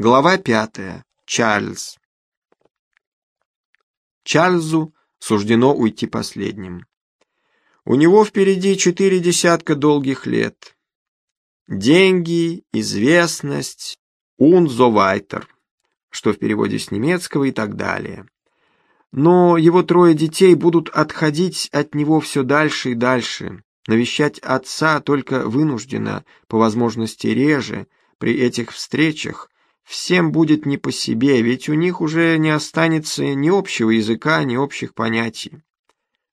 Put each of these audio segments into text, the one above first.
Глава пятая. Чарльз. Чарльзу суждено уйти последним. У него впереди четыре десятка долгих лет. Деньги, известность, унзовайтер, что в переводе с немецкого и так далее. Но его трое детей будут отходить от него все дальше и дальше, навещать отца только вынужденно, по возможности реже, при этих встречах, всем будет не по себе, ведь у них уже не останется ни общего языка, ни общих понятий.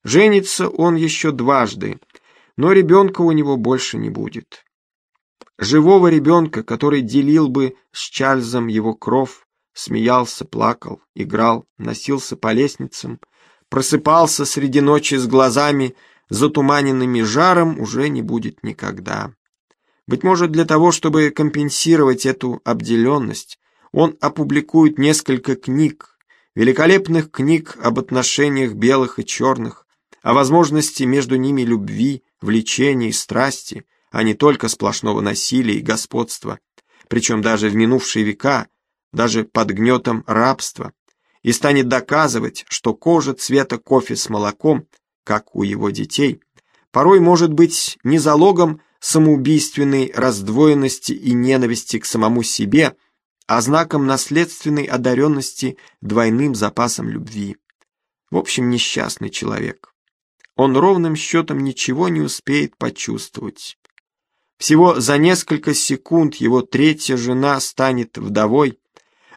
Женится он еще дважды, но ребенка у него больше не будет. Живого ребенка, который делил бы с Чарльзом его кров, смеялся, плакал, играл, носился по лестницам, просыпался среди ночи с глазами, затуманенными жаром, уже не будет никогда. Быть может, для того, чтобы компенсировать эту обделенность, он опубликует несколько книг, великолепных книг об отношениях белых и черных, о возможности между ними любви, влечения и страсти, а не только сплошного насилия и господства, причем даже в минувшие века, даже под гнетом рабства, и станет доказывать, что кожа цвета кофе с молоком, как у его детей, порой может быть не залогом самоубийственной раздвоенности и ненависти к самому себе, а знаком наследственной одаренности двойным запасом любви. В общем, несчастный человек. Он ровным счетом ничего не успеет почувствовать. Всего за несколько секунд его третья жена станет вдовой,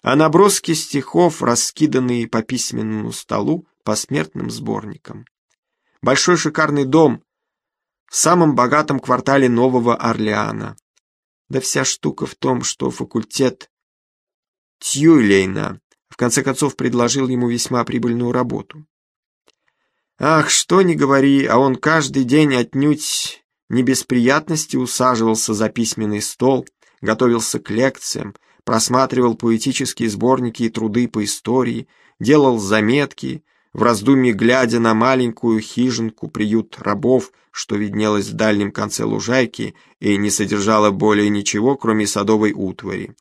а наброски стихов, раскиданные по письменному столу, посмертным сборникам. Большой шикарный дом, в самом богатом квартале Нового Орлеана. Да вся штука в том, что факультет Тьюлейна в конце концов предложил ему весьма прибыльную работу. Ах, что ни говори, а он каждый день отнюдь не без приятности усаживался за письменный стол, готовился к лекциям, просматривал поэтические сборники и труды по истории, делал заметки, в раздумье глядя на маленькую хижинку, приют рабов, что виднелось в дальнем конце лужайки и не содержало более ничего, кроме садовой утвари.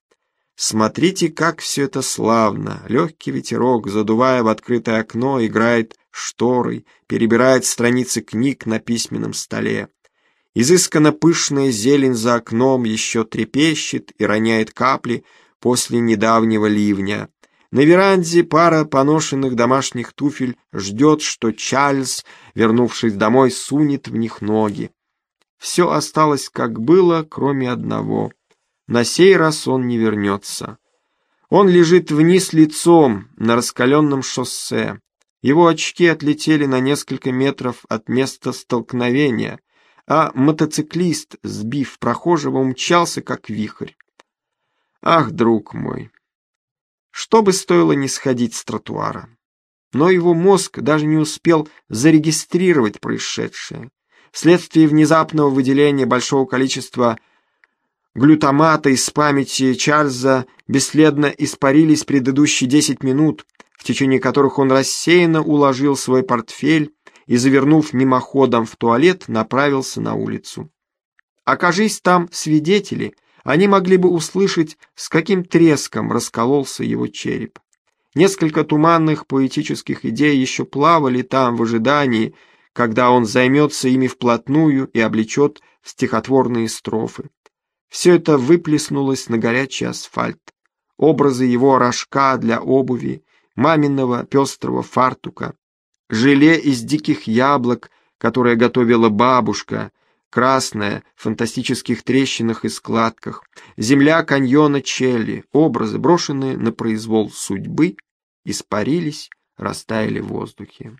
Смотрите, как все это славно. Легкий ветерок, задувая в открытое окно, играет шторой, перебирает страницы книг на письменном столе. Изысканно пышная зелень за окном еще трепещет и роняет капли после недавнего ливня. На веранде пара поношенных домашних туфель ждет, что Чарльз, вернувшись домой, сунет в них ноги. Все осталось как было, кроме одного. На сей раз он не вернется. Он лежит вниз лицом на раскаленном шоссе. Его очки отлетели на несколько метров от места столкновения, а мотоциклист, сбив прохожего, умчался как вихрь. Ах, друг мой, что бы стоило не сходить с тротуара. Но его мозг даже не успел зарегистрировать происшедшее. Вследствие внезапного выделения большого количества глютамата из памяти Чарльза бесследно испарились предыдущие десять минут, в течение которых он рассеянно уложил свой портфель и, завернув мимоходом в туалет, направился на улицу. Окажись там свидетели — они могли бы услышать, с каким треском раскололся его череп. Несколько туманных поэтических идей еще плавали там в ожидании, когда он займется ими вплотную и облечет в стихотворные строфы. Все это выплеснулось на горячий асфальт. Образы его рожка для обуви, маминого пестрого фартука, желе из диких яблок, которое готовила бабушка, красная, в фантастических трещинах и складках, земля каньона Челли, образы, брошенные на произвол судьбы, испарились, растаяли в воздухе.